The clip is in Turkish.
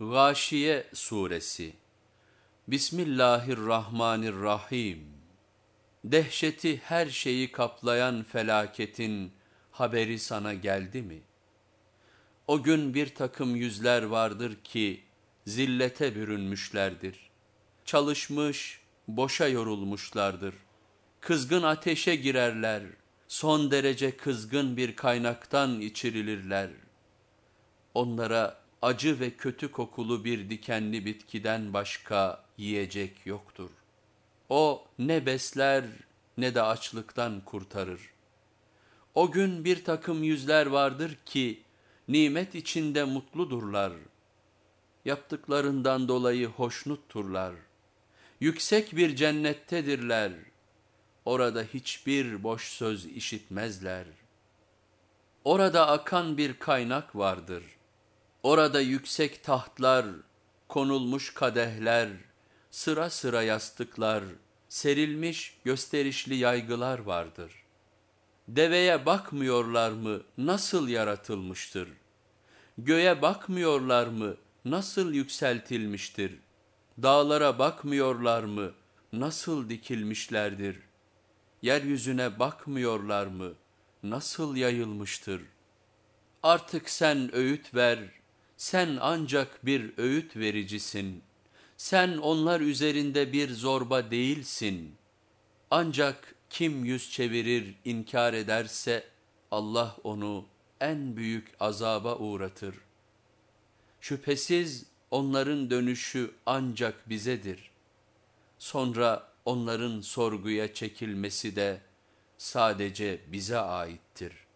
Gâşiye Suresi Bismillahirrahmanirrahim Dehşeti her şeyi kaplayan felaketin haberi sana geldi mi? O gün bir takım yüzler vardır ki zillete bürünmüşlerdir. Çalışmış, boşa yorulmuşlardır. Kızgın ateşe girerler, son derece kızgın bir kaynaktan içirilirler. Onlara acı ve kötü kokulu bir dikenli bitkiden başka yiyecek yoktur. O ne besler ne de açlıktan kurtarır. O gün bir takım yüzler vardır ki nimet içinde mutludurlar. Yaptıklarından dolayı hoşnutturlar. Yüksek bir cennettedirler. Orada hiçbir boş söz işitmezler. Orada akan bir kaynak vardır.'' Orada yüksek tahtlar, konulmuş kadehler, sıra sıra yastıklar, serilmiş gösterişli yaygılar vardır. Deveye bakmıyorlar mı nasıl yaratılmıştır? Göğe bakmıyorlar mı nasıl yükseltilmiştir? Dağlara bakmıyorlar mı nasıl dikilmişlerdir? Yeryüzüne bakmıyorlar mı nasıl yayılmıştır? Artık sen öğüt ver.'' Sen ancak bir öğüt vericisin. Sen onlar üzerinde bir zorba değilsin. Ancak kim yüz çevirir, inkar ederse Allah onu en büyük azaba uğratır. Şüphesiz onların dönüşü ancak bizedir. Sonra onların sorguya çekilmesi de sadece bize aittir.''